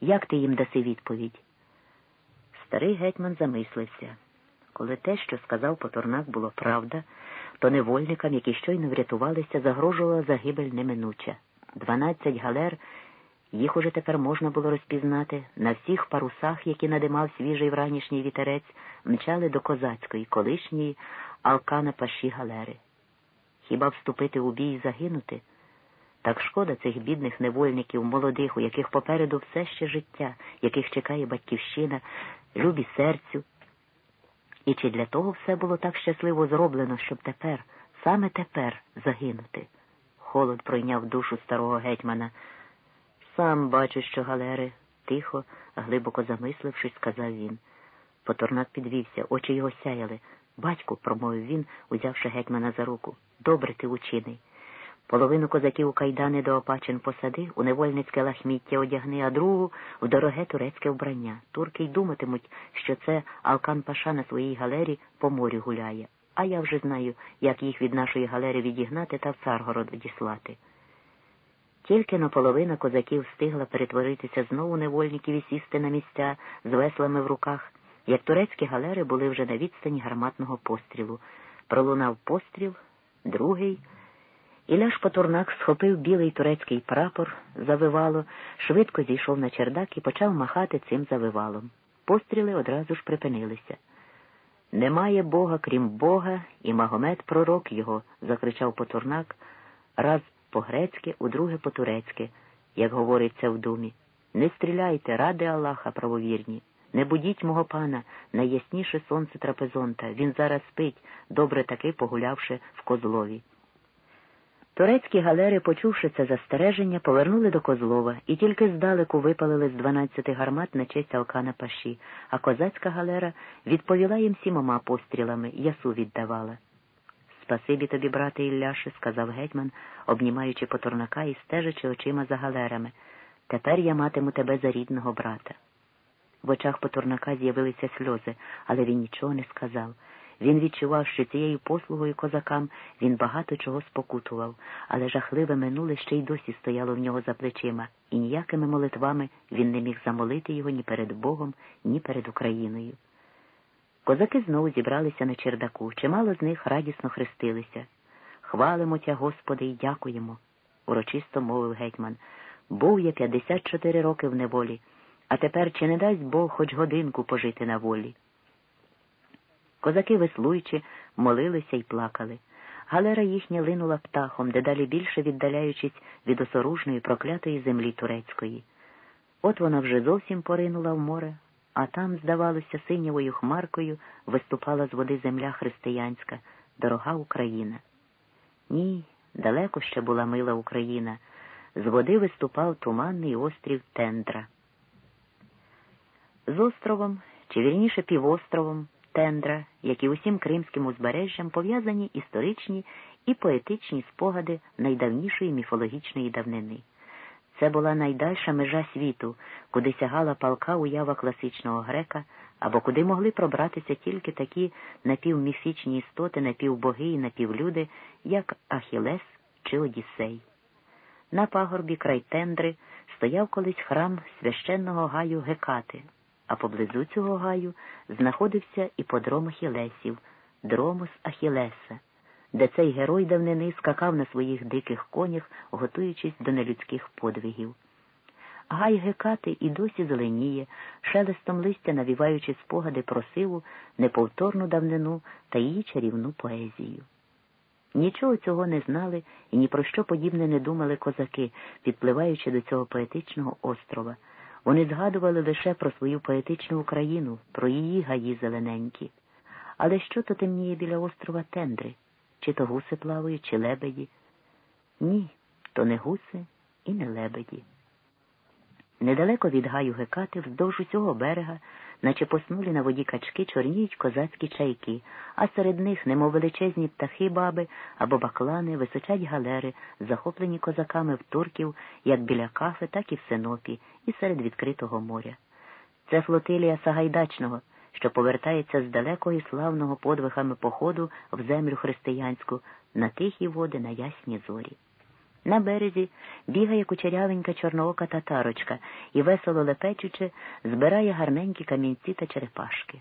Як ти їм даси відповідь? Старий гетьман замислився. Коли те, що сказав Поторнак, було правда, то невольникам, які щойно врятувалися, загрожувала загибель неминуча. Дванадцять галер, їх уже тепер можна було розпізнати, на всіх парусах, які надимав свіжий вранішній вітерець, мчали до козацької, колишньої Алкана Паші галери. Хіба вступити у бій і загинути? Так шкода цих бідних невольників, молодих, у яких попереду все ще життя, яких чекає батьківщина, любі серцю. І чи для того все було так щасливо зроблено, щоб тепер, саме тепер, загинути? Холод пройняв душу старого гетьмана. Сам бачу, що галери, тихо, глибоко замислившись, сказав він. Поторнак підвівся, очі його сяяли. Батьку, промовив він, узявши гетьмана за руку. Добре ти учиний. Половину козаків у кайдани до Опачин посади, у невольницьке лахміття одягни, а другу в дороге турецьке вбрання. Турки й думатимуть, що це Алкан Паша на своїй галері по морю гуляє. А я вже знаю, як їх від нашої галери відігнати та в Царгород відіслати. Тільки наполовина козаків встигла перетворитися знову невольників і сісти на місця з веслами в руках, як турецькі галери були вже на відстані гарматного пострілу. Пролунав постріл, другий. Іляш Потурнак схопив білий турецький прапор, завивало, швидко зійшов на чердак і почав махати цим завивалом. Постріли одразу ж припинилися. Немає Бога, крім Бога, і Магомед пророк його, закричав Потурнак, раз по-грецьки, удруге по-турецьки, як говориться в думі. Не стріляйте, ради Аллаха правовірні. Не будіть мого пана, найясніше сонце трапезонта. Він зараз спить, добре таки погулявши в Козлові. Турецькі галери, почувши це застереження, повернули до Козлова і тільки здалеку випалили з дванадцяти гармат на честь Алкана Паші, а козацька галера відповіла їм сімома пострілами, ясу віддавала. Спасибі тобі, брате Ілляше, сказав гетьман, обнімаючи поторнака і стежачи очима за галерами. Тепер я матиму тебе за рідного брата. В очах поторнака з'явилися сльози, але він нічого не сказав. Він відчував, що цією послугою козакам він багато чого спокутував, але жахливе минуле ще й досі стояло в нього за плечима, і ніякими молитвами він не міг замолити його ні перед Богом, ні перед Україною. Козаки знову зібралися на чердаку, чимало з них радісно хрестилися. Хвалимо тя, Господи, і дякуємо, урочисто мовив гетьман. Був я 54 роки в неволі, а тепер чи не дасть Бог хоч годинку пожити на волі? Козаки, веслуючи, молилися й плакали. Галера їхня линула птахом, дедалі більше віддаляючись від осоружної проклятої землі турецької. От вона вже зовсім поринула в море, а там, здавалося, синявою хмаркою виступала з води земля християнська, дорога Україна. Ні, далеко ще була мила Україна. З води виступав туманний острів Тендра. З островом, чи вірніше півостровом, Тендра, як і усім кримським узбережжям, пов'язані історичні і поетичні спогади найдавнішої міфологічної давнини. Це була найдальша межа світу, куди сягала палка уява класичного грека, або куди могли пробратися тільки такі напівміфічні істоти, напівбоги і напівлюди, як Ахілес чи Одіссей. На пагорбі край тендри стояв колись храм священного гаю Гекати а поблизу цього гаю знаходився іподром Ахілесів, дромус Ахілеса, де цей герой давнини скакав на своїх диких конях, готуючись до нелюдських подвигів. Гай Гекати і досі зеленіє, шелестом листя навіваючи спогади про силу, неповторну давнину та її чарівну поезію. Нічого цього не знали і ні про що подібне не думали козаки, підпливаючи до цього поетичного острова. Вони згадували лише про свою поетичну Україну, про її гаї зелененькі. Але що то темніє біля острова Тендри? Чи то гуси плавають, чи лебеді? Ні, то не гуси і не лебеді. Недалеко від гаю Гекати, вздовж усього берега, наче поснулі на воді качки, чорніють козацькі чайки, а серед них, немов величезні птахи баби або баклани, височать галери, захоплені козаками в турків, як біля кафи, так і в синопі, і серед відкритого моря. Це флотилія Сагайдачного, що повертається з далекого і славного подвигами походу в землю християнську на тихі води на ясні зорі. На березі бігає кучерявенька чорноока татарочка і, весело лепечучи, збирає гарненькі камінці та черепашки.